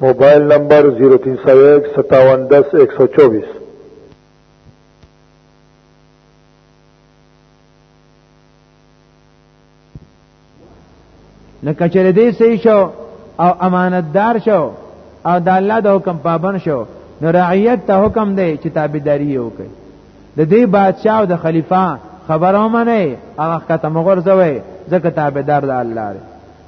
موبایل نمبر 03015710124 لکه چې دې صحیح شو او امانتدار شو او د الله د حکم پابند شو نو رعیت ته حکم دی چې تابعداري وکړي د دې بادشاہ او د خلیفہ خبرو منه هغه کته مغرزوي ځکه تابعدار د الله دی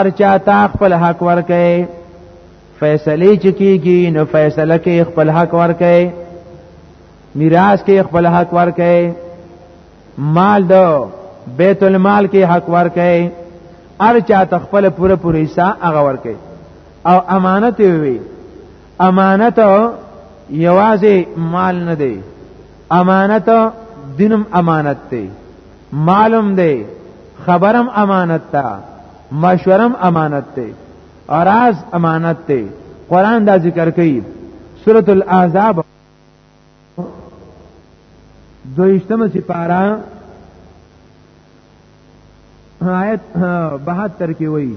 ارچا تا خپل حق ورکړي فیصله چکیږي نو فیصله کې خپل حق ورکړي میراث کې خپل حق ورکړي مال دو بیت المال کې حق ورکړي ارچا ته خپل پوره پوره حصہ هغه ورکړي او امانت وي امانت یوازې مال نه دی امانت دینم امانت دی معلوم دی خبرم امانت تا مشورم امانت ته اراز امانت ته قران دا ذکر کوي سورۃ الاحزاب دویشتمه سپارا آیت 72 کې وایي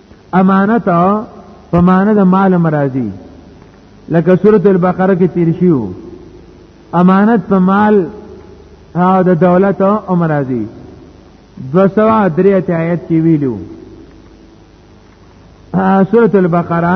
امانت په معنی د مال مرادي لکه سورۃ البقره کې تیر شیو امانت په مال او د دولت او مرادي 203 آیت کې ویلو سورۃ البقره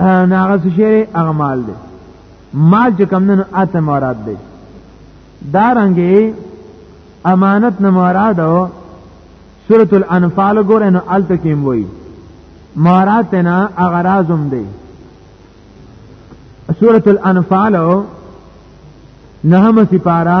نه هغه څه شی هغه مال دی مال چې کم نه اته مراد دی دا رنګي امانت نه مراد او سوره الانفال ګور نو الته کې وایي مراد نه اغرازم دی سوره الانفال نهم سپارا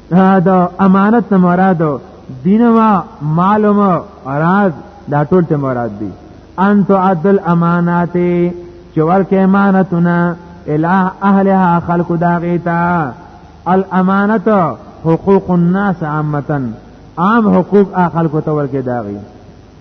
دا امانت نه مراد دینما معلوم راز دا ټول ته مراد دي ان تو عدل امانات چې ورکه امانتونه اله اهلها خلق دا غیتا الامانت حقوق الناس عامه عام حقوق اخلق تو ورکه دا غیتا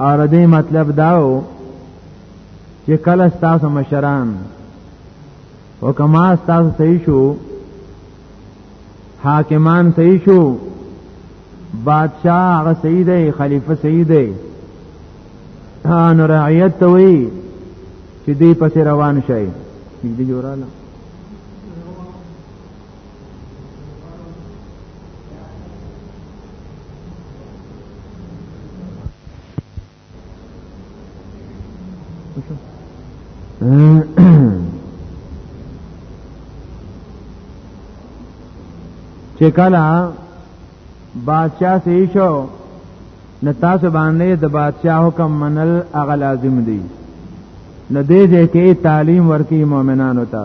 او د دې مطلب داو چې کله تاسو مشران او کما تاسو صحیح شو حاکمان صحیح شو بادشاہ هغه صحیح دی خلیفہ صحیح دی ان رعیت ته وی چې دې پسې روان شي دې جوړاله چې کله بادشاہ سي شو نو تاسو باندې د بادشاہ حکم منل اغه لازم دی نو دې دې کې تعلیم ورکی مؤمنانو ته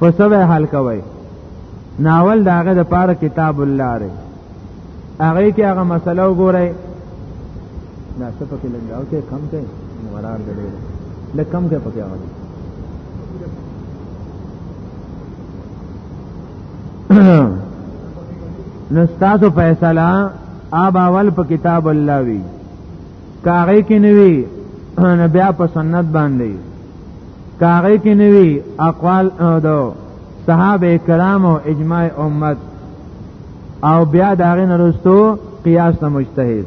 په سبه حل کوي ناول داغه د پاره کتاب الله ری هغه کې هغه مسله وګورئ دا څه پکې لګاو ته کم ته ورار دی لکم کې پکې هغه نستاسو فیصله آب اول په کتاب الله وی کاغې کې نوی نه بیا په سنت باندې کاغې کې نوی اقوال دو صحابه کرام او اجماع امت او بیا داغه نرستو قیاس ته مجتهد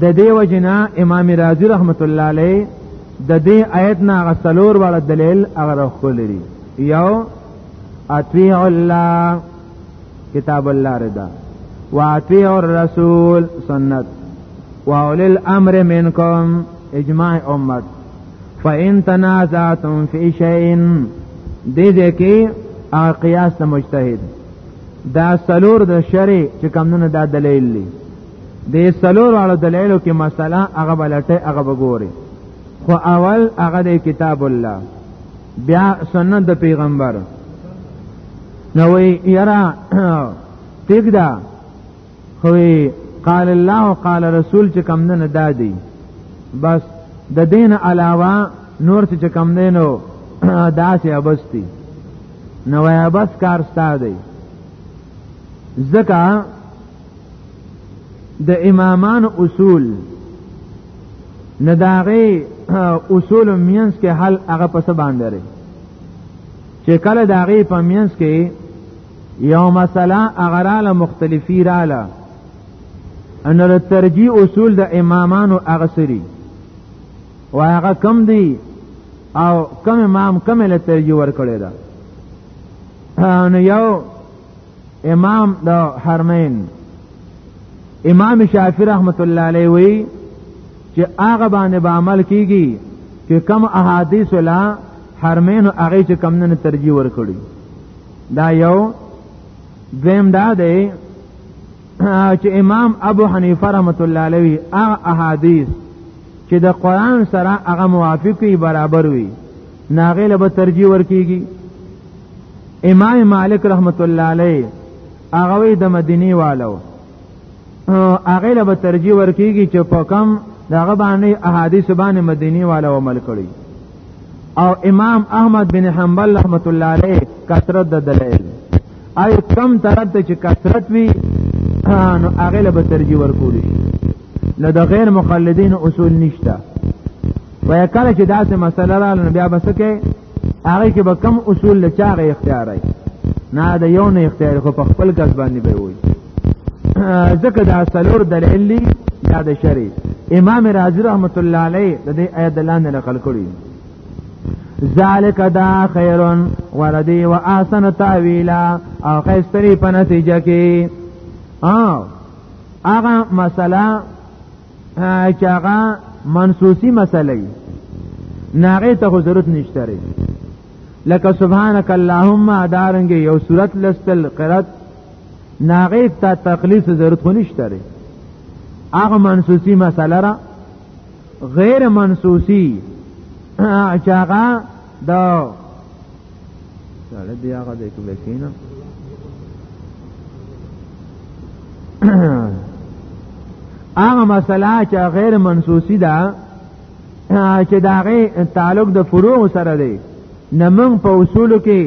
د دې وجنا امام رازی رحمت الله علیه د دې آیت نه غسلور وړ دلیل هغه خو لري یو اطیع الله کتاب الله رضا واطیع الرسول سنت واولی الامر منکم اجماع امت فان تنازعتم فی شیء دې دې کې هغه قیاس ته مجتهد دا سلور د شری چې کمونه دا دلیل دی د سلور اړه دلیلو کې مسله هغه بلټه هغه وګوري خو اول هغه د کتاب الله بیا سنت د پیغمبر نو یرا تګدا خو قال الله او قال رسول چې کم نه دادی بس د دین علاوه نور چې کم نه نو داسې ابستی نو یا بس کار ستادی زکه د امامان اصول نه داغه اصول مینس کې حل هغه پس باندې لري چې کله داغه په مینس کې یو مسله اغراله مختلفی رااله ان د ترجیح اصول د امامانو اغسری او هغه کم دی او کم امام کم له ترجیح ور کړی دا نو یو امام د حرمین امام شافعی رحمت الله علیه وی چې هغه باندې به عمل کیږي چې کم احادیث لا حرمین او هغه چې کم نه ترجیح ورکړي دا یو دویم دا دی چې امام ابو حنیفه رحمت الله علیه هغه احادیث چې د قران سره هغه موافقي برابر وي ناغه له به ترجیح ورکیږي امام مالک رحمت الله علیه هغه د مدینه والو هغه له به ترجیح ورکیږي چې په کم دغه باندې احادیث باندې مدینه والو عمل کړی او امام احمد بن حنبل رحمت الله علیه کثرت د دلایل اي کم طرف ته چې کثرت وي نو هغه له به ترجیح ورکول شي نه د غیر مقلدین اصول نشته وای کله چې داسې مسله را لنه بیا بس کې هغه کې به کم اصول له چا غي اختیار ای نه دا یو نه اختیار خو په خپل کس باندې به وای ځکه دا سلور دلیل دی یا د شری امام رازی رحمت الله علیه د دې آیت دلانه نقل کړی ذالک دا خیرن وردی و احسن تاویلا او خیستری په نتیجه کې او هغه مسله چې هغه منسوسی مسله وي ناغه ته ضرورت نشته ری لکه سبحانك اللهم دارنګ یو صورت لستل قرات ناغه ته تخلیص ضرورت خو نشته ری هغه منسوسی مسله را غیر منسوسی چې هغه د سړی بیا هغه دی کې به کېنه هغه مسله چې غیر منسوسی ده چې دا غي تعلق د فروع سره دی نه موږ په اصول کې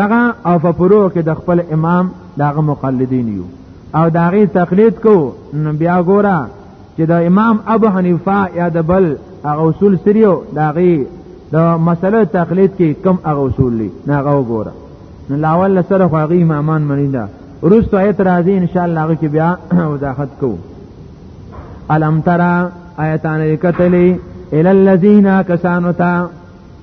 دغه او په فروع کې د خپل امام دغه مقلدین یو او دا غي تقلید کو بیا ګوره چې د امام ابو حنیفه یا د بل هغه اصول سریو دا غي د مسله تقلید کې کم هغه اصول دي نه هغه وګوره نو لاول سره خو هغه امامان منی دا روستو ایت راځي ان شاء الله هغه کې بیا وضاحت کو الم ترى ایتان کتلی ال الذین کسانو ته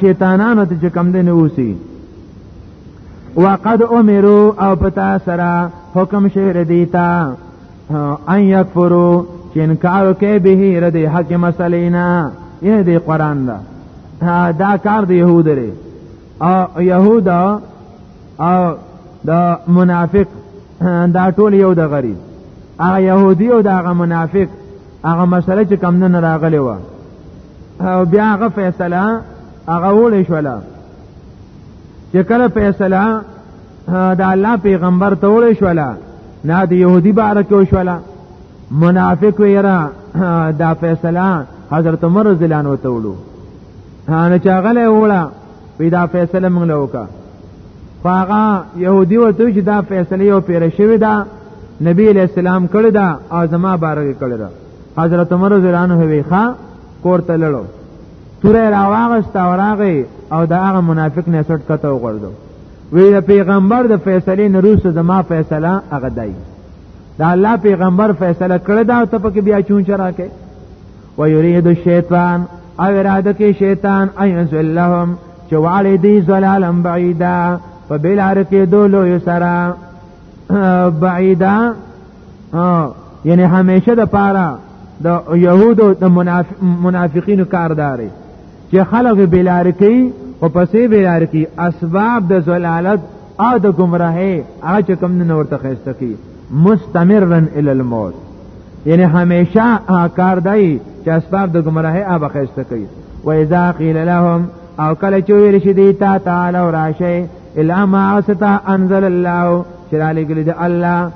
شیطانانو ته چې کم دی نه اوسي وقد امرو او پتا سره حکم شهر دیتا ان یکفرو چې انکار کوي به رد حق مسلینا یې دی قران دا دا کار دی يهود لري او يهودا او دا منافق دا ټول یو د غری هغه يهودي او دا هغه منافق هغه مسله چې کم نه راغلی و او بیا هغه فیصله هغه ولې شولا چې کله فیصله د الله پیغمبر ته ولې شولا نه د يهودي بار کې شولا منافق ویرا دا فیصله حضرت عمر رضی الله عنه ته ولو نه چاغله وړه پیدا فیصله موږ له وکا فاغا يهودي وته چې دا فیصله یو پیر شوی دا نبی علیہ السلام کړی دا او زما بارګه کړی دا حضرت عمر رضی الله عنه وی ښا کور ته لړو توره راواغست او راغی او دا هغه منافق نه سټ کته وغورځو وی د پیغمبر د فیصلې نه روسه زما فیصله هغه دی دا الله پیغمبر فیصله کړی دا ته پکې بیا چون چرا کې و یرید الشیطان او اراده کې شیطان ایز اللهم چې والی دی زلالم بعیدا په بلار کې دولو یسرا بعیدا یعنی همیشه د پاره د يهودو د منافقینو کارداري چې خلک بلار کوي او پسې بلار کوي اسباب د زلالت او د گمراهي هغه چې کوم نه ورته خسته کوي مستمرا ال الموت یعنی همیشه کار دی چې اسباب د گمراهي هغه خسته کوي و اذا قيل لهم او کله چې ویل شي دی تا تعالی راشي الا ما استا انزل الله چې علی ګل دی الله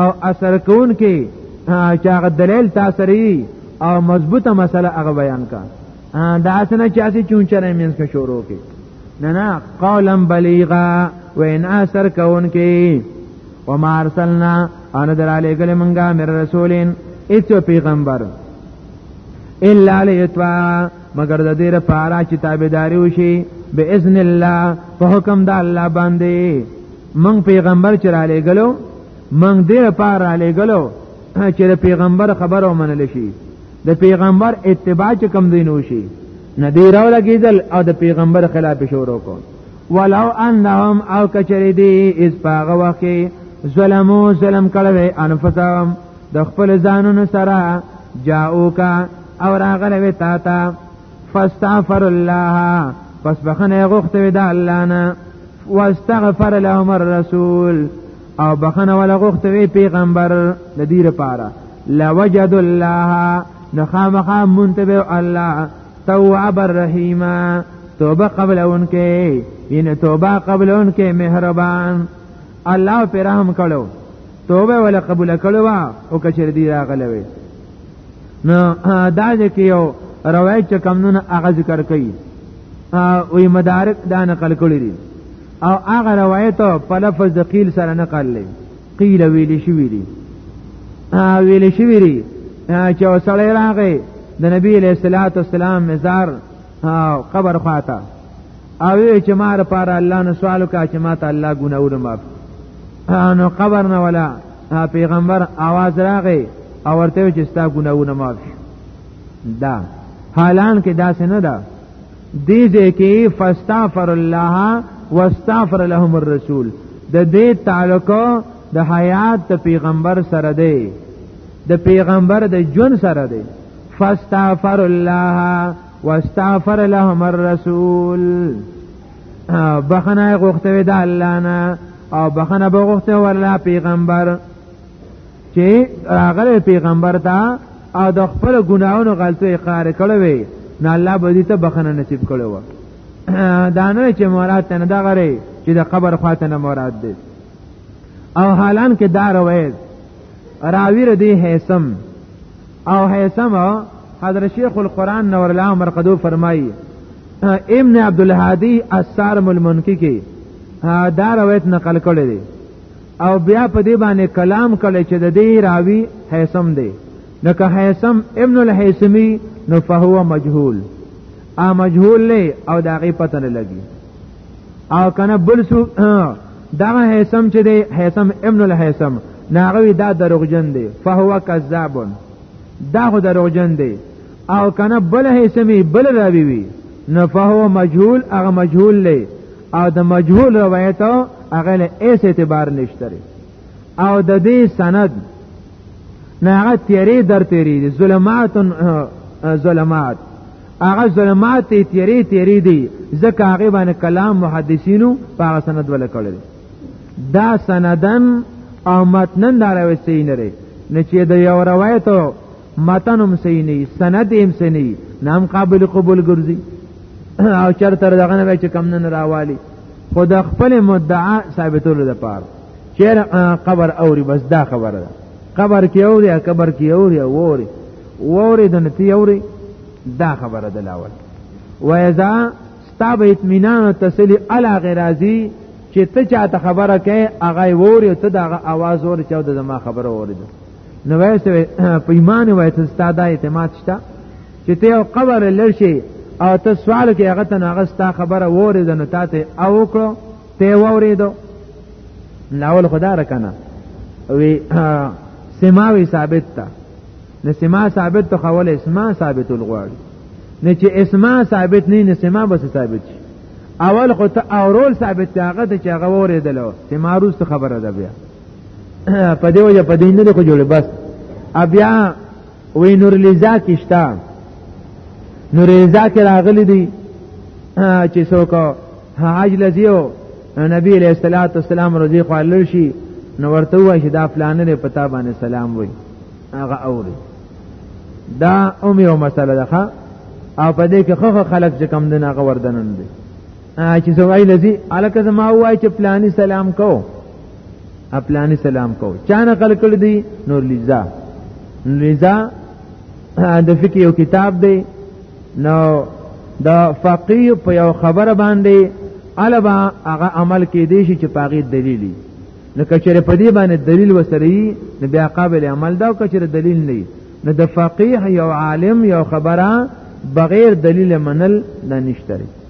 او اثر کون کې چې هغه دلیل تاثری او مضبوطه مسله هغه بیان کا دا اسنه چې اسی چون چرې مینس کې شروع کې نه نه قولا بلیغا وین اثر کون کې وما ارسلنا ان در علی گله منګه مر رسولین ایت پیغمبر الا لیتوا مگر د دې لپاره چې تابعداري وشي باذن الله په حکم د الله باندې من پیغمبر چې را لېګلو من دې لپاره را لېګلو چې د پیغمبر خبره ومنل شي د پیغمبر اتباع چې کم دینو شي ندی راو لګیدل او د پیغمبر خلاف شروع کو ولو انهم او کچری دی اس پاغه وخت ظلمو ظلم کړو انفسهم د خپل ځانونو سره جاءوکا او راغلوی تا تا فاستغفر الله پس بخنه غوښته وی د الله نه واستغفر لهم الرسول او بخنه ولا غوښتوي پیغمبر د دې لپاره لوجد الله نخامخا منتبه الله تواب الرحیم توبه قبل انکه یعنی توبه قبل انکه مهربان الله پر رحم کړو توبه ولا قبول کړو او کچر دی راغلوي نو دا ځکه یو روایت چې کمونه هغه ذکر کوي وی مدارک دا نقل کړی دي او هغه روایت په لفظ د قیل سره نقل لې قیل ویل شوی دي ویل شوی دي چې وسړی راغی د نبی علیہ الصلوۃ والسلام مزار قبر خواته او چې ما لپاره الله نه سوال وکړ چې ما ته الله ګناونه معاف نو قبر نه ولا پیغمبر आवाज راغی او ورته چې ستا ګناونه معاف دا حالان کې داسې نه ده دې دې کې فاستغفر الله واستغفر لهم الرسول د دې تعلق د حیات د پیغمبر سره دی د پیغمبر د جون سره دی فاستغفر الله واستغفر لهم الرسول بخنه غوښته د الله نه او بخنه بغوښته ورلا پیغمبر چې هغه پیغمبر دا او د خپل ګناونو غلطي اقرار کړو وي نه الله به دې ته بخنه نصیب کړو دا نه چې مراد تنه دا غره چې د قبر خواته نه مراد دی او حالان کې دا روایت راوی ردی حیسم او حیسم حضرت شیخ القرآن نور الله مرقدو فرمایي ابن عبد الهادی السارم المنکی کې دا روایت نقل کړی دی او بیا په دې باندې کلام کړي چې د دې راوی حیثم دی نو که حیثم ابن الحیثمی نو فهو مجهول ا مجهول نه او داغه پته نه لګي او کنه بل سو دا حیثم چې دی حیثم ابن الحیثم ناغوی دا دروغجن دی فهو کذاب دا خو دروغجن دی او کنه بل حیثمی بل راوی وی نو فهو مجهول هغه مجهول لې او د مجهول روایت هغه له ایس اعتبار نشته او د دې سند نه هغه تیری در تیری دي ظلمات ظلمات هغه ظلمات تیری تیری دي ځکه هغه باندې کلام محدثینو په هغه سند ول کړل دا سندن او متنن دا راوستي نه لري نه چې د یو روایت متن هم صحیح نه سند هم صحیح نه نام قابل قبول ګرځي او چرته دغه نه چې کم نه راوالي خود خپل مدعا ثابتولو د پاره چیر قبر اوري بس دا خبره ده قبر کې اوري قبر کې اوري ووري ووري د نتی اوري دا خبره ده لاول و اذا ستاب اطمینان او تسلی الا غرازی چې ته چاته خبره کوي هغه ووري ته دا आवाज ووري چې د ما خبره ووري نو وایسته په ایمان وایته ستا دا اعتماد شته چې ته یو قبر لرشي او ته سوال کې هغه ته هغه ستا خبره وره ده نو تاسو او وکړو ته وریدو لاول خدا را کنه وی سماوی ثابت تا نه سما ثابت تو خول اسما ثابت الغوار نه چې اسما ثابت نه نه سما بس ثابت شي اول خو ته اورول ثابت هغه ته چې هغه وریدلو سما روز خبره ده بیا په دیو یا په دین نه خو جوړ بس بیا وی نور لیزا کیشتا نور لیزا کې راغلی دی چې څوک حاج لزیو نبی علیہ الصلوۃ والسلام رضی الله عنه شي نو ورته وای چې دا فلانه نه پتا باندې سلام وای هغه اوري دا اومه مسله ده او په دې کې خو خلک چې کم دین هغه وردنن دي چې زوای لذي الکه زما وای چې پلاني سلام کو خپلانی سلام کو چا نقل کړ دی نور لیزا لیزا د فقه یو کتاب دی نو د فقيه په یو خبره باندې البا هغه عمل کې دی چې پاغي دلیلی نو کچره په دې باندې دلیل وسري نو بیا قابل عمل دا کچره دلیل نه نو د فقيه یو عالم یو خبره بغیر دلیل منل نه نشته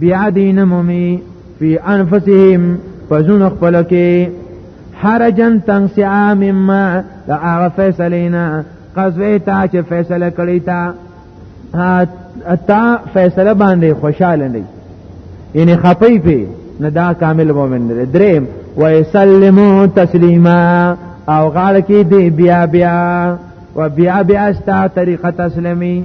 بیا دین مومی فی انفسهم فزون خپل کې حرجن تنسعا مما دا هغه فیصلینا قضوی تا چې فیصله کړی تا تا فیصله باندې خوشاله نه یعنی خپی پی نه دا کامل مؤمن دی دریم و یسلمو تسلیما او غاړه کې دی بیا بیا و بیا بیا ستا طریقه تسلیمی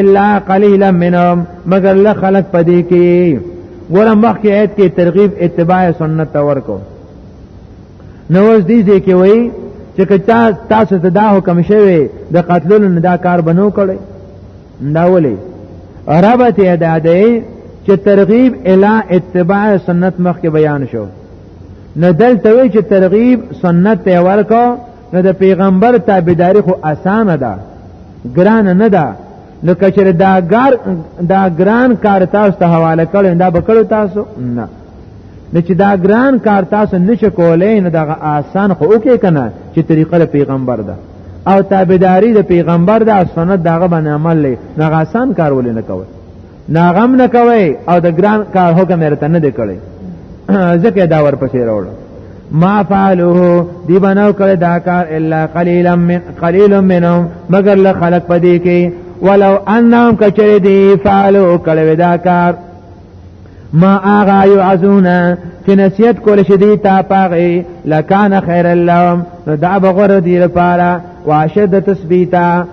الا قليلا منهم مگر له خلق پدې کې ګوره مخکې آیت کې ترغیب اتباع سنت ورکو نو اوس دې دې کې وایي چې کچا تاسو ته دا حکم شوی د قتلولو نه دا کار بنو کړي دا ولي ربط ادا دی چې ترغیب الی اتباع سنت مخکې بیان شو نو دلته وی چې ترغیب سنت ته ورکو نو د پیغمبر تابعداري خو اسانه ده ګران نه ده نو کچر دا ګار دا ګران کار تاسو ته حواله کړو دا بکړو تاسو نه نو چې دا ګران کار تاسو نشه کولای نه دا آسان خو وکي کنه چې طریقه د پیغمبر ده او تابعداري د پیغمبر ده سنت دغه باندې عمل لې نه آسان کار ولې نه کوي ناغم نه کوي او د ګران کار حکم یې ته نه دی کړی ځکه دا ورپسې راوړ ما فعلوه دی بنو کړی دا کار الا قليلا من قليل منهم مگر له خلق پدې کې ولو انهم کچری دی فعلو کړی دا کار ما آغا یعزونا چې نصیحت کول شي دی تا پاغي لکان خیر اللهم دا بغور دی لپاره واشد تثبیتا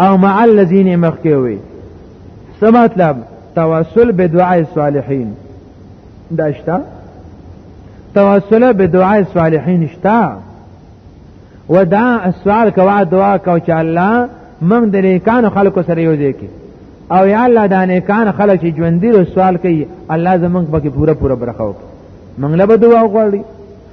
او مع الذين مخکوي څه مطلب توسل بدعاء الصالحين داشتا توسل بدعاء الصالحين شتا ودا سوال کوا دعا کو چې الله موږ د نیکانو خلکو سره یو ځای کی او یا الله د نیکان خلک چې ژوند دي سوال کوي الله زمونږ پکې پوره پوره برخه وکړي موږ له دعا وغواړي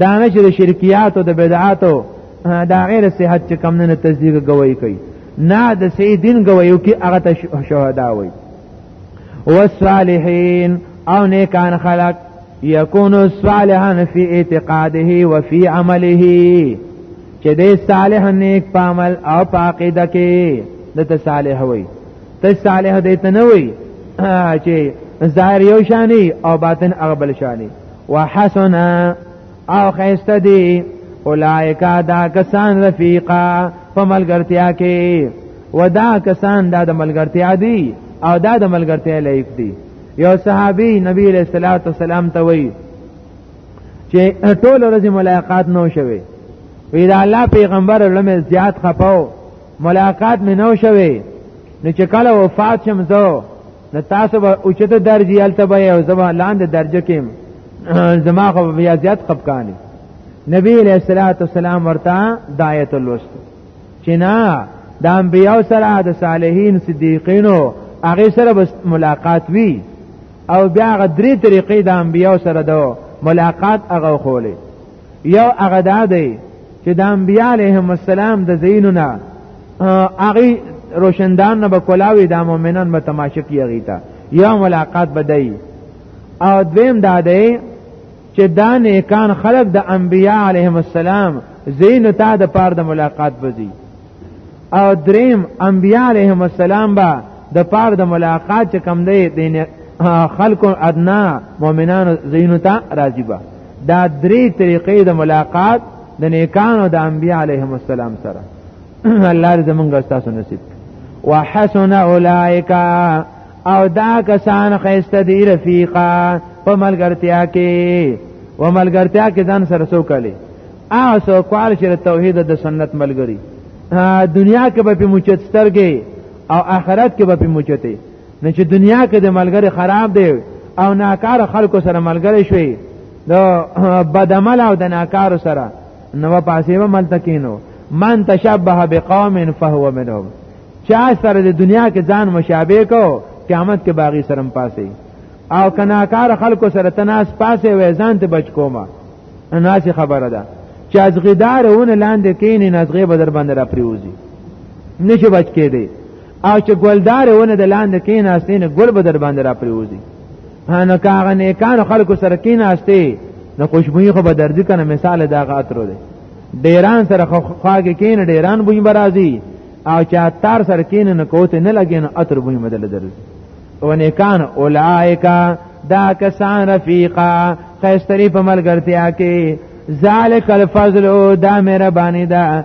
دا نه چې د شرکیات او د بدعات او دا غیر صحت چې کم نه تصدیق گواہی کوي نه د سې دین گواہی کوي هغه ته شهدا وي والصالحین او نیکان خلق یکون صالحا فی اعتقاده و فی عمله چې دې صالح نیک په عمل او په عقیده کې د ته صالح وي ته صالح دې ته نه وي چې ظاهر یو شانی او باطن هغه بل شانی وحسن او خیسته دی اولائکا دا کسان رفیقا په ملګرتیا کې ودا کسان دا د ملګرتیا دی او دا د ملګرتیا لایق دی یو صحابي نبی علیہ الصلوۃ والسلام ته وی چې ټول ورځ ملاقات نو شوه وی دا الله پیغمبر لمه زیات خپاو ملاقات مې نو شوه نو چې کله وفات شم زه نو تاسو به اوچته درجه یالته به او زما لاندې درجه کې زما خو بیا زیات خپکانی نبی علیہ الصلوۃ والسلام ورته دایت الوست چې نه د انبیاء سره د صالحین صدیقینو هغه سره بس ملاقات وی او بیا غدری طریقې د انبیاء سره دو ملاقات هغه خولې یو هغه دا دی چې د انبیاء علیهم السلام د زینونه هغه روشندان نه به کولاوي د مؤمنان به تماشه کیږي تا یا ملاقات بدای او دویم دا دی چې دا نیکان خلق د انبیاء علیهم السلام زین ته د پاره د ملاقات بزي او دریم انبیاء علیهم السلام با د پاره د ملاقات چې کم دی د خلکو ادنا مؤمنانو زینو ته راضی با دا درې طریقې د ملاقات د نیکانو د انبیاء علیهم السلام سره الله دې زمونږ تاسو نصیب وحسن اولئک او دا کسان خیسته دی رفیقا په ملګرتیا کې و ملګرتیا کې ځان سره سو کړي او سو کول چې توحید د سنت ملګری دنیا کې به په موچت سترګې او آخرت کې به په موچتې نه چې دنیا کې د ملګری خراب دی او ناکار خلکو سره ملګری شوی د بدعمل او د ناکار سره نو پاسې به ملته کینو من تشبه بقوم فهو منهم چا سره د دنیا کې ځان مشابه کو قیامت کې باغی سره پاسې او کناکار خلکو سره تناس پاسې وې ځان ته بچ کوما ناس خبره ده چې از غدارونه لاندې کینې نزغه بدر باندې را پریوزي نشي بچ کېدی او چې ګلدار ونه د لاندې کیناستې نه ګل به در باندې را پریوزي نو کاغه نیکانو خلکو سره کیناستې نو خوشبوئی خو به درځي کنه مثال دا غاترو دی ډیران سره خواږه کین ډیران بوی برازي او چې اتار سره کین نه کوته نه لګي نو اتر بوی بدل درځي او نیکان اولایکا دا کسان رفیقا خیستری په ملګرتیا کې ذالک الفضل دا مهربانی ده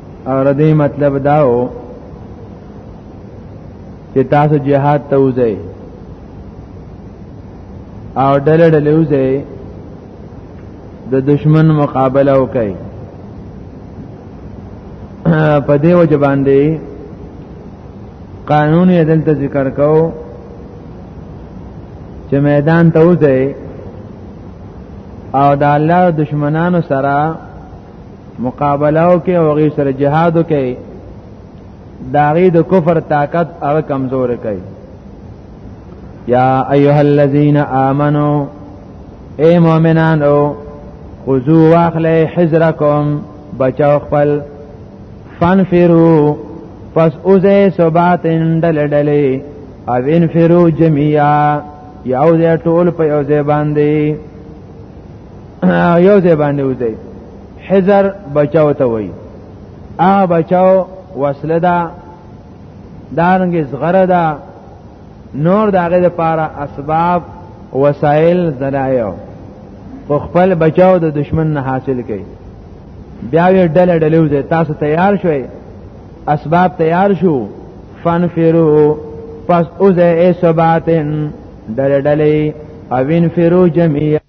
او ردی مطلب داو چې تاسو جهاد ته وځئ او ډله ډله وځئ د دشمن مقابله وکړئ په دې وجه باندې قانون یې دلته ذکر کو چې میدان ته وځئ او د الله دشمنانو سره مقابله او کې او غي سره جهاد او کې داغي د کفر طاقت هغه کمزور کوي یا ایها الذین آمنو اے مؤمنان او خذو واخلې حذرکم بچاو خپل فنفرو پس اوزه سبات اندل ډلې او انفرو جميعا یو ځای ټول په یو ځای باندې یو ځای باندې وځي حذر بچاو ته وایي هغه بچاو وسله ده دارنګ زغره ده نور داغه لپاره اسباب وسایل ذرایو خو خپل بچاو د دشمن نه حاصل کړي بیا یې ډله ډله وځي تاسو تیار شوي اسباب تیار شو فنفرو پس اوزه ای سباتن ډله ډله او انفرو جميعا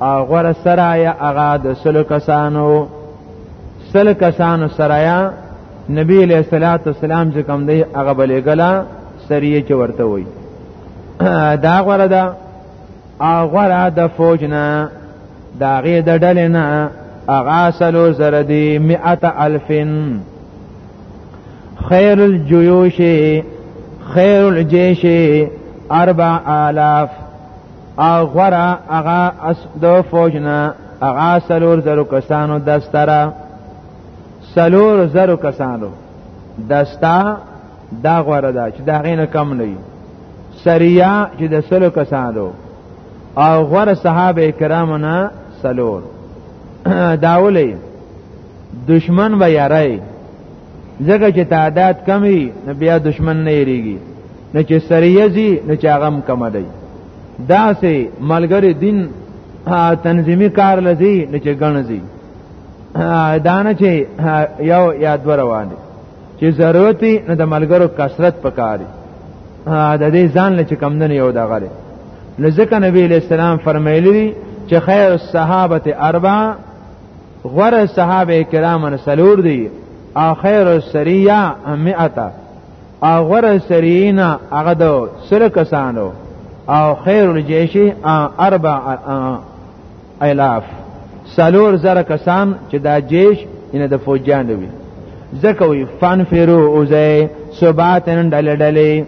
غور سرایا هغه د سلو کسانو سل کسانو سرایا نبی علیہ الصلوۃ والسلام چې کوم دی هغه بلګلا سریه چې ورته وای دا غره دا غره د فوج نه دا غې د ډلې نه اغا سلو زر دی مئت الفن خیر الجیوش خیر الجیش اربع آلاف او غورا هغه اس د فوجنا هغه سلور زرو کسانو دسترا سلور زرو کسانو دستا دا غوړه ده چې دا غینه کم نه وي سریا چې د سلو کسانو او غوړه صحابه کرامو نه سلور داولې دشمن و یارای ځکه چې تعداد کم وي نو بیا دشمن نه یریږي نو چې سریه زی نو چې هغه هم کم دی دا سه ملګری دین تنظیمی کار لذي نو چې ګڼ زی دانه چې یو یا دو روان دي چې ضرورت نه د ملګرو کثرت پکاري د دې ځان لچ کم نه یو دا غره لزکه نبی علیہ السلام فرمایلی چې خیر الصحابه اربع غره صحابه کرام سلور دی اخر السریه مئتا او غره سرینا هغه د سره کسانو او خیر الجیش اربع الاف سلور زره کسان چې دا جیش ان د فوجان وي ځکه وي فن فیرو اوزه سبات نن ډلې ډلې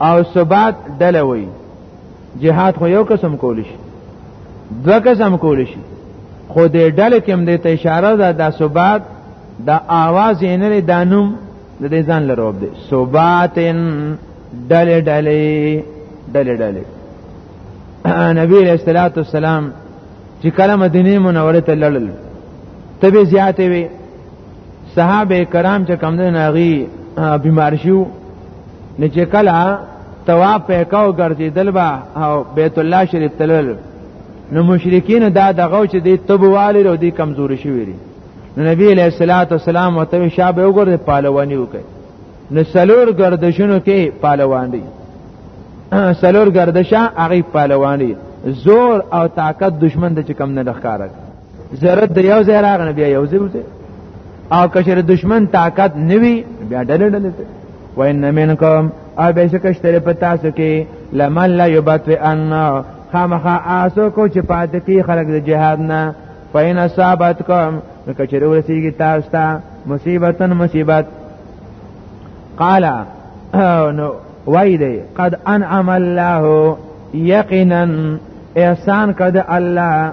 او سبات ډلې وي جهاد خو یو قسم کول شي دو قسم کول شي خو دې ډلې کې هم د اشاره ده د ثبات د आवाज یې نه دانوم د دې ځان لروب دي ثباتن ډلې ډلې ډلې ډلې نبی علیہ الصلوۃ والسلام چې کله مدینه منوره ته لړل تبه زیاتې وي صحابه کرام چې کم نه غي بیمار شو نه چې کله طواف په کاو ګرځیدل با او بیت الله شریف تلل نو مشرکین دا دغه چې دی تبوالی او دی کمزوري شوی دي نو نبی علیہ الصلوۃ والسلام او ته شاب یو ګرځي پهلوانی وکړي نو سلور گردشونو کې پهلوان دي سلور گردشه هغه پهلوان دي زور او طاقت دشمن د چکم نه ښکارک ضرورت د یو ځای راغنه بیا یو ځای وځي او کشر دشمن طاقت نوي بیا ډلې ډلې ته وان منکم او بشکشتره په تاسو کې لمن لا یبت ان خامخا آسو کو چې پات کی خلق د جهاد نه فین اصابتکم نو کچره ورسیږي تاسو ته مصیبتن مصیبت قال نو وای دی قد انعم الله یقینا احسان کړ الله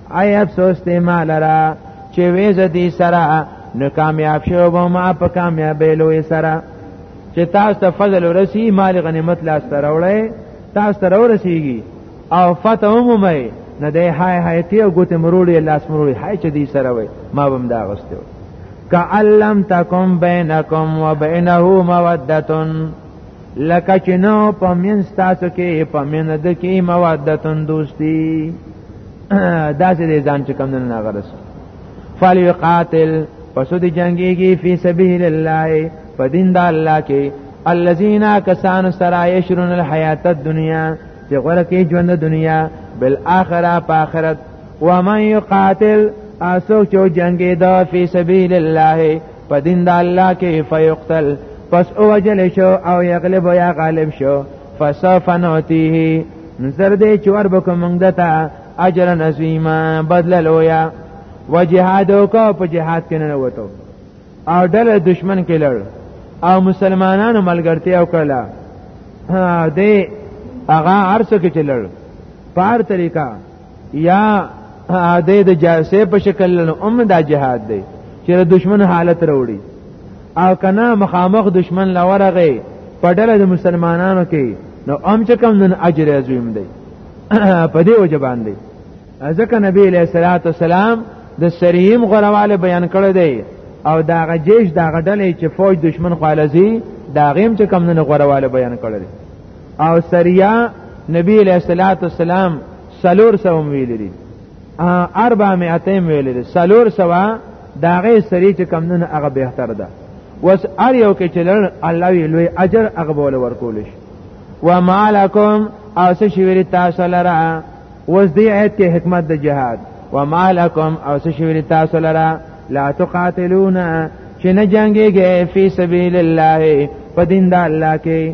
آی افسوس ته ما لرا چې وې زدي سره نو کامیاب شو به ما په کامیابې لوی سره چې تاسو ته فضل ورسی مال غنیمت لاس ته راوړی تاسو ته ورسیږي او فتح هم مې نه دی هاي هاي تی او ګوت مروړي لاس مروړي هاي چې دی سره وي ما بم دا غستو کعلم تکم بینکم و بینه مودتن لکه چې نو په من ستاسو کې په من د کې مودتن دوستی داسې د ځان چې کم نه غرس فلیقاتل پس د جنگيږي فی سبیل الله په دین د الله کې الذين کسان سرا یشرون الحیات الدنیا چې غره کې ژوند د دنیا بل اخره په اخرت ومن یقاتل اسو چې جنگي دا فی سبیل الله په دین د الله کې فیقتل پس او وجل شو او یغلب یا غالب شو فسوف نعطیه نظر دې چور بکو مونږ دته اجر عظیما بدل لویا وجهاد کو په جهاد کې نه وته او ډله دشمن کې لړ او مسلمانانو ملګرتیا وکړه دې هغه ارسه کې چلړ پار طریقہ یا د د جاسې په شکل له ام دا جهاد دی چې د دشمن حالت راوړي او کنا مخامخ دشمن لورغه په ډله د مسلمانانو کې نو ام چې کم نن اجر عظیم دی په دې وجه باندې ځکه نبی له صلوات والسلام د سریم غرواله بیان کړی دی او دا غجیش دا غډلې چې فوج دشمن خالزي دا غیم چې کم نن غرواله بیان کړی دی او سریا نبی علیہ الصلوۃ والسلام سلور سوم ویل دي اربع مئتین ویل دي سلور سوا داغه سری چې کم نه هغه بهتر ده وس ار یو کې چلن الله وی لوی اجر هغه بوله ورکول شي و مالکم او څه شی ویل تاسو لره وس دی ایت کې حکمت د جهاد و مالکم او څه شی ویل تاسو لره لا تقاتلون چې نه جنگيږي فی سبیل الله په دین د الله کې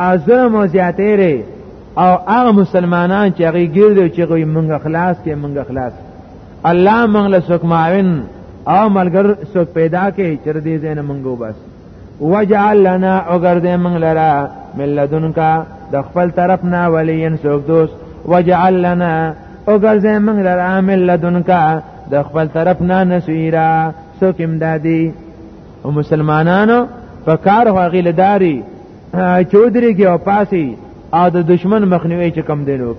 او ظلم او زیاتېری او هغه مسلمانان چې هغه ګرځي چې غوي مونږ خلاص کې مونږ خلاص الله مونږ له څوک معاون او ملګر څوک پیدا کې چې دې زین مونږ وبس وجعل لنا وګرځې مونږ لرا ملذنکا د خپل طرف نه ولین څوک دوست وجعل لنا وګرځې مونږ لرا ملذنکا د خپل طرف نه نسیرا څوک امدادي او مسلمانانو په کار هغه لداري چودري کې او پاسي او د دشمن مخنیوي چې کم دینو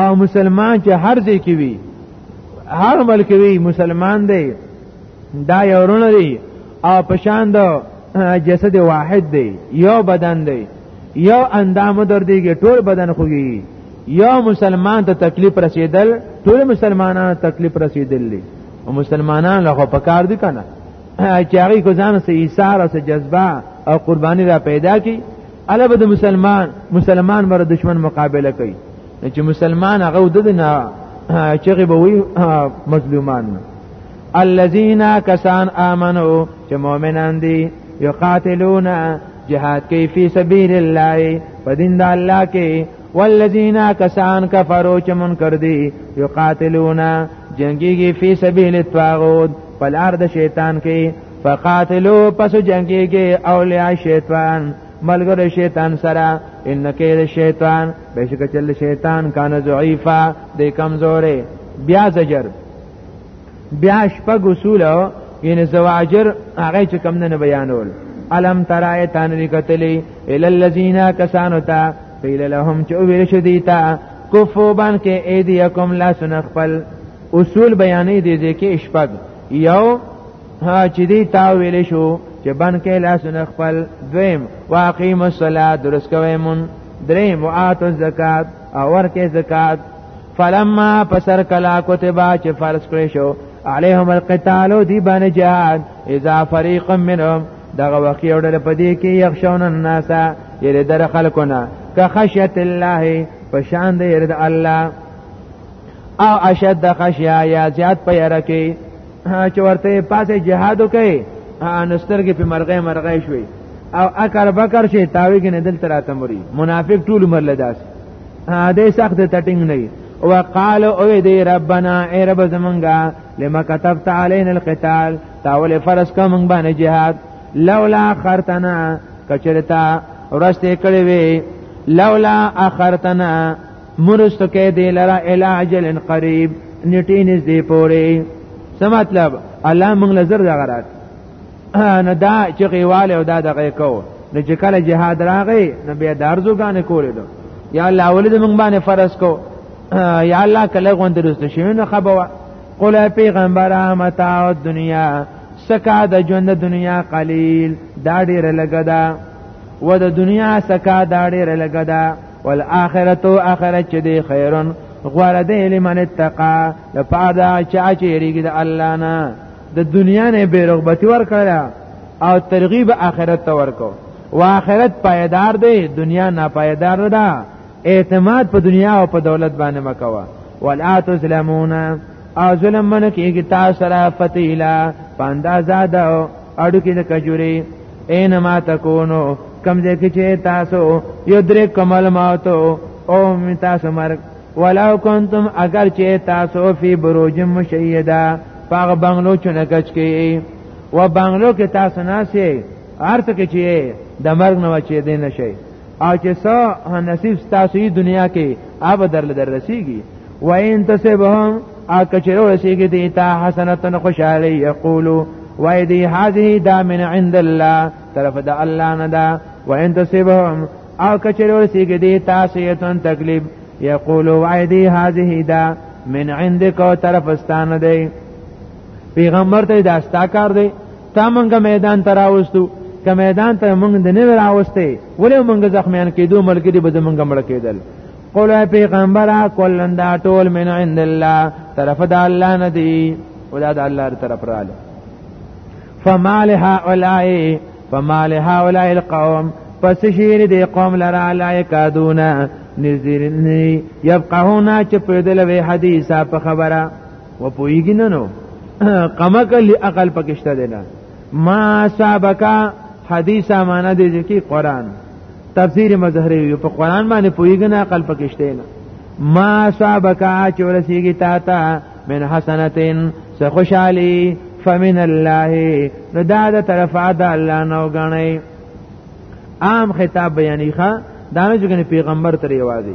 او مسلمان چې هر ځای کې وي هر ملک وي مسلمان دی دا یو رونه دی او پشان د جسد واحد دی یو بدن دی یو اندام دردیږي ټول بدن خوږي یو مسلمان ته تکلیف رسیدل ټول مسلمانانو تکلیف رسیدل دي او مسلمانان له په کار دي کنه چې هغه کو ځان سه ایثار او سه جذبه او قرباني را پیدا کی علاوه د مسلمان مسلمان بر دشمن مقابله کوي چې مسلمان هغه ود نه چې به وي مظلومان الذين كسان امنوا چې مؤمنان دي يقاتلون جهاد کوي فی سبیل الله په دین د الله کې والذین کسان کفروا چې منکر دي یقاتلون جنگیږي فی سبیل الطاغوت پلار د شیطان کې فقاتلو پس جنگیږي اولیاء شیطان ملګری شیطان سره ان کې شیطان بشک چل شیطان کان ضعیفا د کمزورې بیا زجر بیا شپږ اصول یعنی زواجر هغه چې کم نه بیانول الم ترایتان لکتلی ال الذین کسانو ته قیل لهم چې ویل شو دی تا کفو بان کې ایدیکم لا سنخپل اصول بیانې دي دي کې شپږ یو ها چې دی تا ویل شو چې بان کې لا سنخپل دویم واقیم الصلاه درس کوي مون دریم وات الزکات او ورکه زکات فلما پسر کلا کتبا چې فرض کړی شو عليهم القتال دی باندې جهاد اذا فريق منهم دغه واقعي اورل پدې کې یخشون الناس یره در خلقنا که خشیت الله پشان دې يرد الله او اشد خشیا یا زیات په یره کې چې ورته پاسه جهاد وکي انستر کې په مرغې مرغې شوي او اکر بکر شي تاوی کې نه دل تر اتمري منافق ټول عمر لداس دې سخت تټینګ نه وقال او دې ربنا اے رب زمونږه لما كتبت علينا القتال تاول فرض کا مونږ باندې جهاد لولا خرتنا کچرتا ورسته کړي وي لولا اخرتنا مرست کې دی لرا الاجل قریب نیټی نږدې پوري څه مطلب الله مونږ لزر دا غرات نه دا چې غیواله او دا دغه کو نو چې کله جهاد راغی نو بیا دارزو غانې کولې دو یا الله ولې مونږ باندې فرض کو یا الله کله غوند رسته شوی نه خبره قل پیغمبر متاع الدنیا سکا د ژوند دنیا قلیل دا ډیر لګه ده و د دنیا سکا دا ډیر لګه ده والآخرت آخرت چې دی خیرن غوړه دی لمن اتقا د پاره چې اچیریږي د الله نه د دنیا نه بیرغبتی ورکړه او ترغیب آخرت ته ورکو و آخرت پایدار دی دنیا نه پایدار ده اعتماد په دنیا او په دولت باندې مکوا ولا تسلمون او ظلم من کېږي تاسو سره فتیلا پاندازا د اډو کې د کجوري اینما تکونو کم دې کې چې تاسو یو درې کمل ماتو او می تاسو مرګ ولو کنتم اگر چې تاسو فی بروج مشیدا پاغ بنگلو چونه کچ کې و بنگلو کې تاسو ناسي ارته کې چې د مرګ نه وچې دین شي او چې څه نصیب ستاسو یې دنیا کې آب درل در رسیږي و ان تصبهم او کچرو رسیږي دی تا حسنتن خوشاله یقولو وای دی هذه دا من عند الله طرف د الله نه دا و ان تصبهم او کچرو رسیږي دی تاسو یتن تکلیف یقولو وای دی هذه دا من عندك طرف استانه دی پیغمبر ته دا ستا کار دی تا مونږ میدان ته راوستو که میدان ته مونږ د نه راوستې ولې مونږ زخمیان کېدو ملګری به مونږ مړ کېدل قول پیغمبر کولن دا ټول من عند الله طرف د الله نه دی ولا د الله طرف رااله فما لهؤلاء فما لهؤلاء القوم پس شیر دی قوم لرا لا یکادونا نذیرنی یبقهونا چې پیدل وی حدیثه په خبره و پویګی نه نو قمکل عقل پکشته دی نه ما سابقا حدیث امانه دی چې کی قران تفسیر مظهری یو په قران باندې پویګی نه عقل پکشته نه ما سابقا چې ورسیږي تا ته من حسنتین سه خوشحالی فمن الله نو دا د طرفه د الله نو غنی عام خطاب بیانې ښا دانه چې پیغمبر تر یوازي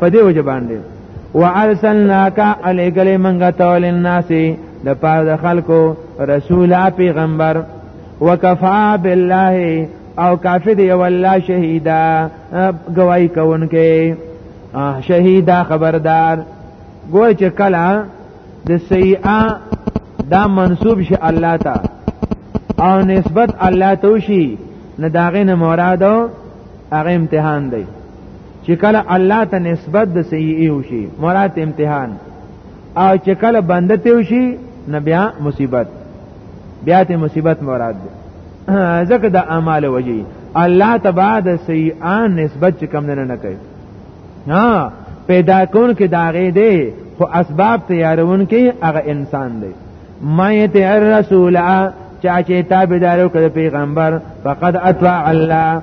په دې وجه باندې وارسلناک علی گلی منگا تول الناس د پاره د خلکو رسول پیغمبر وکفا بالله او کافی دی والله شهیدا گواہی کوونکې شهیدا خبردار ګوې چې کله د سیئه دا منسوب شي الله ته او نسبت الله ته شي نه داغه نه مراد هغه امتحان دی چې کله الله ته نسبت د سیئه وشي مراد امتحان او چې کله بنده ته وشي نه بیا مصیبت بیا ته مصیبت مراد ده ځکه د اعمال وجي الله تبا د سیئه نسبت چې کم نه نه کوي ها پیدا کون کې داغه دی خو اسباب تیارون کې هغه انسان دی ما یت الرسول چا چې تابعدارو کړ پیغمبر فقد اطاع الله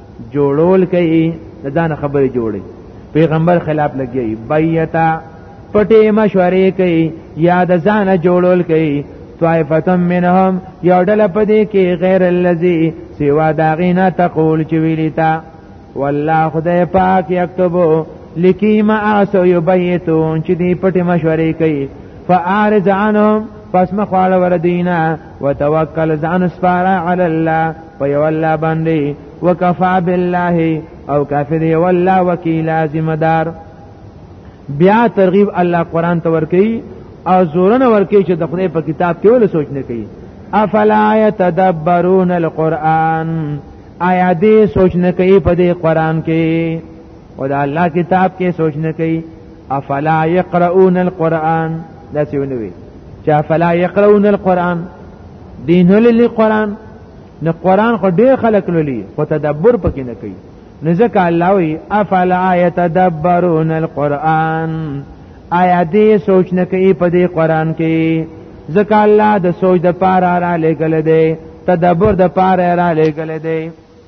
جوړول کوي د دان خبرې جوړي پیغمبر خلاف لګي بیتا پټې مشورې کوي یا د ځان جوړول کوي طائفه منهم یو ډله پدې کې غیر الذی سوا داغینا تقول چې ویلی تا والله خدای پاک یكتبو لکی ما اسو یبیتون چې دې پټې مشورې کوي فاعرض عنهم پس مخواله وردینا وتوکل ځان سپاره علی الله په یو الله باندې وکفا بالله او کافی دی والله وکیل ذمہ دار بیا ترغیب الله قران ته ورکی او زورن ورکی چې د خدای په کتاب کې ول سوچ نه کوي افلا يتدبرون القرآن آیا دې سوچ نه کوي په دې قران کې او د الله کتاب کې سوچ نه کوي افلا يقرؤون القرآن دا څه ونوي چې افلا يقرؤون القرآن دین للقرآن نو قران خو ډیر خلک لولي خو تدبر پکې نه کوي نو ځکه الله وی افلا یتدبرون القرآن آیا دې سوچ نه کوي په دې قران کې ځکه الله د سوچ د پاره را لګل دی تدبر د پاره را لګل دی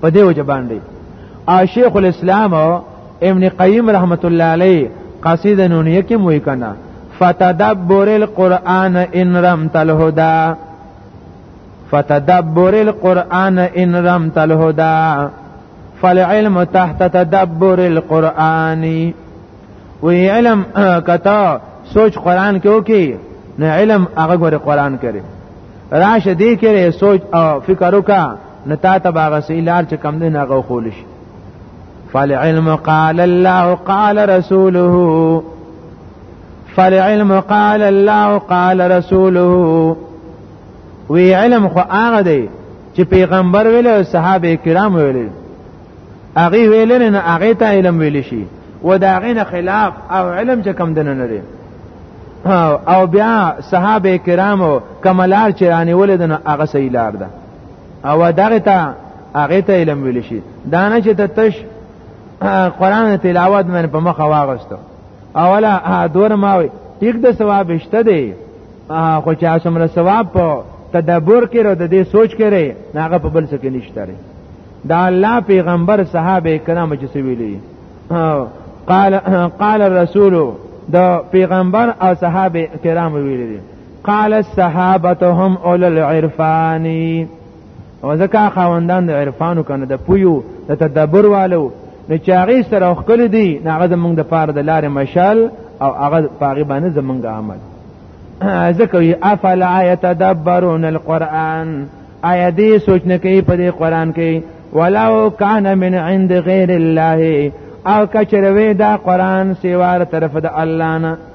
په دې وجه باندې او شیخ الاسلام ابن قیم رحمت الله علیه قصیده نونیه کې موي کنه فتدبر القرآن ان رمت الهدى فتدبر القرآن ان رمت الهدى فالعلم تحت تدبر القرآن وی علم کتا سوچ قرآن کې وکي نه علم هغه غره قرآن کړي راشه دې کړي سوچ او فکر وکړه نو تا ته باغ سیلار چې کم نه هغه خول شي فالعلم قال الله قال رسوله فالعلم قال الله قال رسوله وی علم خو هغه دی چې پیغمبر ویل او صحابه کرام ویل هغه ویل نه هغه ته علم ویل شي و دا غین خلاف او علم چې کم دنه نه او بیا صحابه کرامو کملار چې رانیول دنه هغه صحیح لار ده او دغه ته هغه ته علم ویل شي دا نه چې ته تش قران تلاوت من په مخه واغستو اوله دور ماوي ټیک د ثواب شته دی خو چې اسمره ثواب په تدبر کې رو د دې سوچ کړي هغه په بل څه کې نشته دا الله پیغمبر صحابه کرام چې سویلی قال قال الرسول دا پیغمبر او صحابه کرام ویلي قال الصحابتهم اول العرفان او ځکه خواندان د عرفانو کنه د پویو د تدبر والو نو چاغي سره خپل دي هغه زمونږ د پاره د لارې مشال او هغه پاغي باندې زمونږ عمل ذکر افلا يتدبرون القرآن آیا دې سوچ نه کوي په دې قرآن کې ولو کان من عند غیر الله او کچروي دا قرآن سیوار طرف د الله نه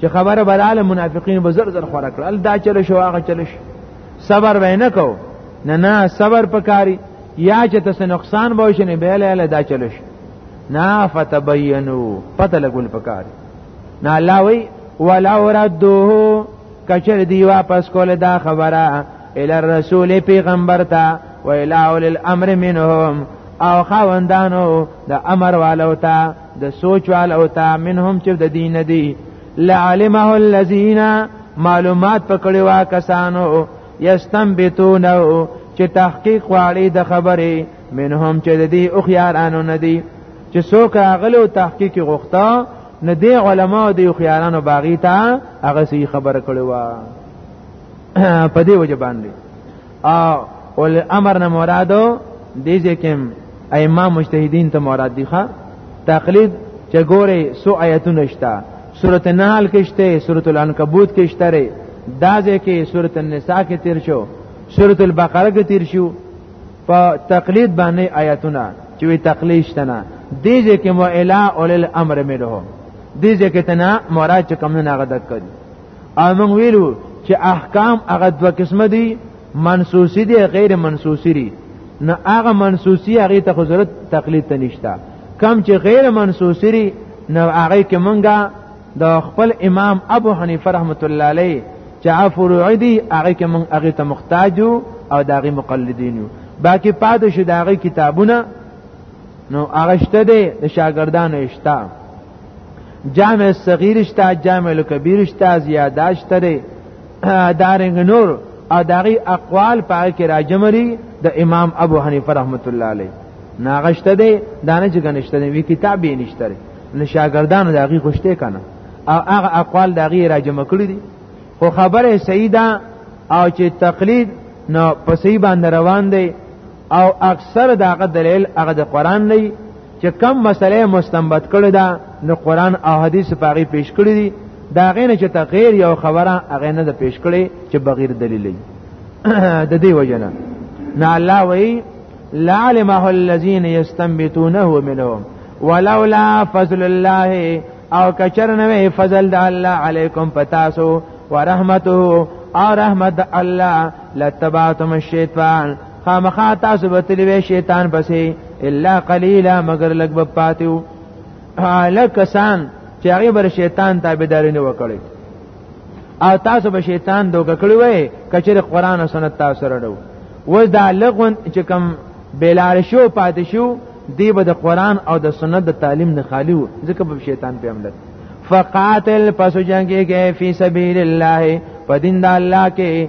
چې خبره بلاله منافقین به زر زر خور کړ ال دا چل شو هغه چل شو صبر وینه کو نه نه صبر پکاري یا چې تاسو نقصان به شنه به لاله دا چل شو نا فتبینو پته لګول پکاري نه الله وی ولا وردوه کچر دی واپس کول دا خبره ال الرسول پیغمبر تا و الى اول الامر منهم او خواندانو د امر والو تا د سوچ وال او تا منهم چې د دین دی لعلمه الذين معلومات پکړی وا کسانو یستنبتونه چې تحقیق واړي د خبرې منهم چې د دې او خيارانو نه دي چې څوک غلو تحقیق غوښتا نه دی علما او دی خيارانو باغی ته هغه سی خبره کړی و په دې وجه باندې او اول امر نه مرادو دې ځکه ائمه مجتهدین ته مراد دي ښا تقلید چې ګوره سو آیتونه شته سورته نحل کې شته سورته العنکبوت کې شته دا ځکه سورته النساء کې تیر شو سورته البقره کې تیر شو په تقلید باندې آیتونه چې وی تقلید شته نه دې ځکه مو الا اول الامر ملو دې ځکه تنا مراد چې کوم نه غدک کړي امون ویلو چې احکام هغه دوه قسمه دي منسوسی دي غیر منسوسی دي نه هغه منسوسی هغه ته ضرورت تقلید ته نشته کم چې غیر منسوسی دي نه هغه کې مونږه د خپل امام ابو حنیفه رحمت الله علیه چې فروع دي هغه کې مونږ هغه ته محتاج او داغه مقلدین یو باقی پاتې شو داغه کتابونه نو هغه شته د شاګردانو اشته جامع صغیر شته جامع الکبیر شته زیاده شته دارنګ نور او داغي اقوال پاره کې راجمري د امام ابو حنیفه رحمت الله علیه ناغشته دی دانه چې غنشته دی وی کتاب یې نشته نه شاګردانو داغي خوشته کنه او هغه اقوال داغي راجمه کړی دي خو خبره سیدا او چې تقلید نو پسې باندې روان دی او اکثر داغه دلیل هغه د قران نه چې کم مسله مستنبت کړی دا نو قران او حدیث په هغه پیش کړی دي دا غینه چې تغیر یو خبره هغه نه د پیش کړی چې بغیر دلیل دی د دې وجنه نه الله وی لعلمه الذين يستنبطونه منهم ولولا فضل الله او کچر نه فضل د الله علیکم پتاسو ورحمته او رحمت الله لتبعتم الشیطان خامخا تاسو به تلوي شیطان پسې الا قليلا مگر لګ به پاتیو اله کسان چې هغه بر شیطان تابعداري نه وکړي او تاسو به شیطان دوک کړی وای کچره قران او سنت تاسو سره ډو و دا لغون چې کم بلار شو پاتې شو دی به د قران او د سنت د تعلیم نه خالی وو ځکه په شیطان په عمل فقاتل پس جنگي کې فی سبیل الله په دین د الله کې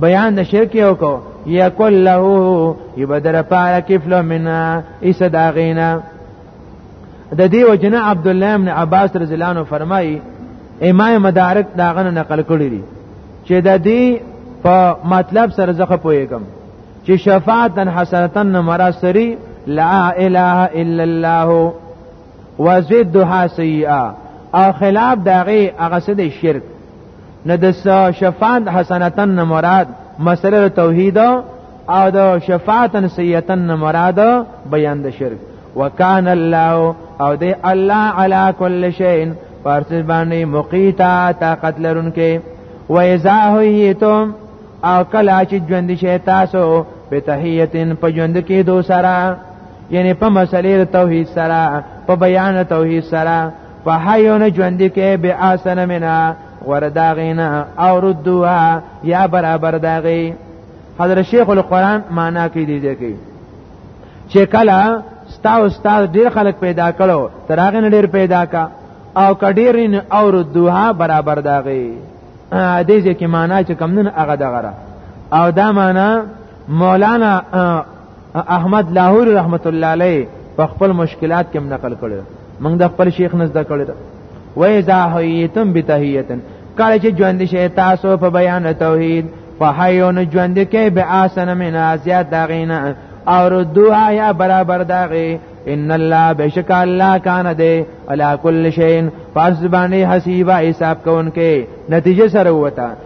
بیان د شرک یو کو یا کله یبدر پاره کفل منا ایسداغینا د دې وجنه عبد الله ابن عباس رضی الله عنه فرمایي امام مدارک داغه نقل کړی دی چې د دې په مطلب سره زخه پويګم چې شفاعتن حسنتن مراسری لا اله الا الله وزدها سیئه او خلاف داغه هغه سده شرک نه د شفاعت حسنتن مراد مسله توحید او د شفاعتن سیتن مراد بیان د شرک وکان الله او دی الله علی کل شیء پارس باندې مقیتا طاقت لرونکې و اذا هیتم او کلا چې ژوند شي تاسو په تحیتن په ژوند کې دو سره یعنی په مسلې توحید سره په بیان توحید سره فحیون ژوند کې به آسن منا ورداغینا او ردوها یا برابر داغی حضرت شیخ القرآن معنا کې دی دی چې کله ستا او ستا ډیر خلک پیدا کړو تر هغه ډیر پیدا کا او کډیرین او ردوها برابر داغي دې ځکه معنا چې کم نن هغه دغره او دا معنا مولانا احمد لاهوری رحمت الله علیه په خپل مشکلات کې نقل کړو موږ د خپل شیخ نزد کړو و اذا حیتم بتحیتن کله چې ژوند شي تاسو په بیان توحید فحیون ژوند کې به آسن من ازیات دغینا او ردوها یا برابر دغی ان الله بشک الله کان دی علا کل شین پس باندې حسیبا حساب کوونکې نتیجه سره وته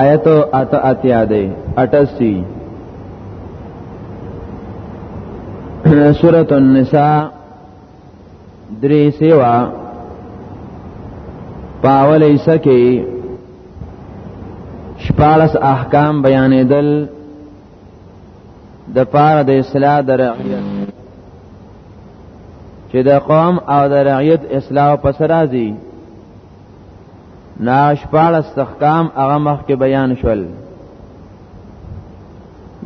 آیت اتا اتیا دی 88 سورۃ النساء درې سیوا پاول ایسه کې شپارس احکام بیانېدل د پاره د اصلاح د رعیت چې د قوم او د رعیت اصلاح پس راځي نا شپاړ استحکام هغه مخ کې بیان شول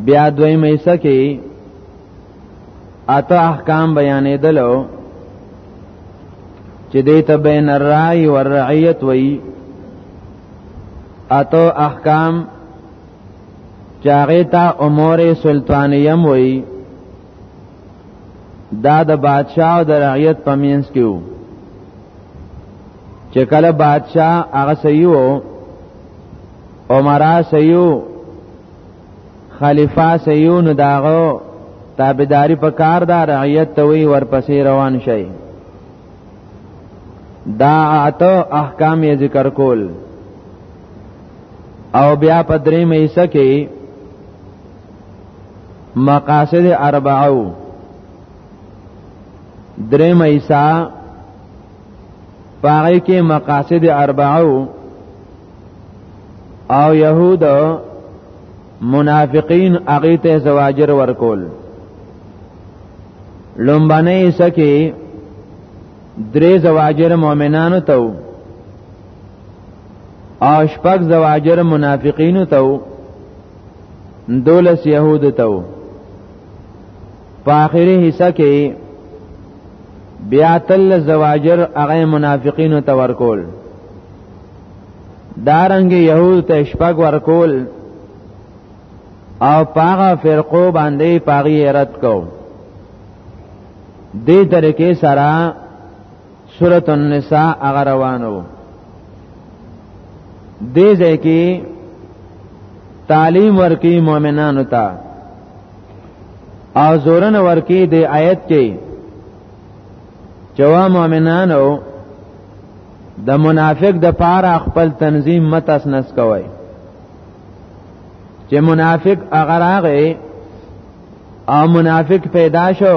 بیا دوی مېسه کې اته احکام بیانې دلو چې دې ته بین الرای و الرعیت وی اته احکام چاغه تا امور سلطانیم وی دا د بادشاہ او د رعیت په مینس کې وو چې کله بادشاہ هغه صحیح وو عمرا صحیح وو خلیفہ صحیح نو داغو تابعداري په کار دا رعیت ته وی ورپسې روان شي دا اته احکام یې ذکر کول او بیا په درې مېسه کې مقاصد اربعو درې مېسا پاره کې مقاصد اربعو او يهود منافقین هغه ته زواجر ورکول لومبنه سکه درې زواجر مؤمنانو ته او شپږ زواجر منافقینو ته دولس يهود ته وو په اخري حصہ کې بیا تل زواجر هغه منافقین ته ورکول دارنګ يهود ته شپږ ورکول او پاغه فرقو باندې پاغي رد کو دې طریقې سره سورۃ النساء هغه روانو دې ځای کې تعلیم ورکی مؤمنانو ته او زورن ورکی د آیت کې چوا مؤمنانو د منافق د پاره خپل تنظیم متس نس کوي چې منافق اگر هغه او منافق پیدا شو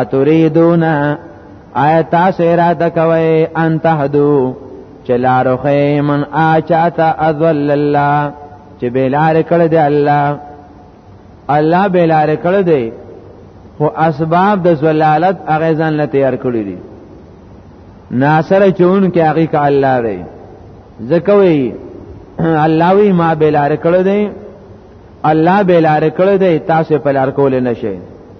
اتریدون آیا تاسو اراده کوي ان تهدو چې لارو خې من اچاتا اذل الله چې بلار کړه دی الله الله بلار کړه دی خو اسباب د زلالت هغه ځان له تیار کړی دي ناصر چون کې هغه کا الله دی زکوي الله وی ما بلار کړه دی الله بلار کړه دی تاسو په لار کول نه شئ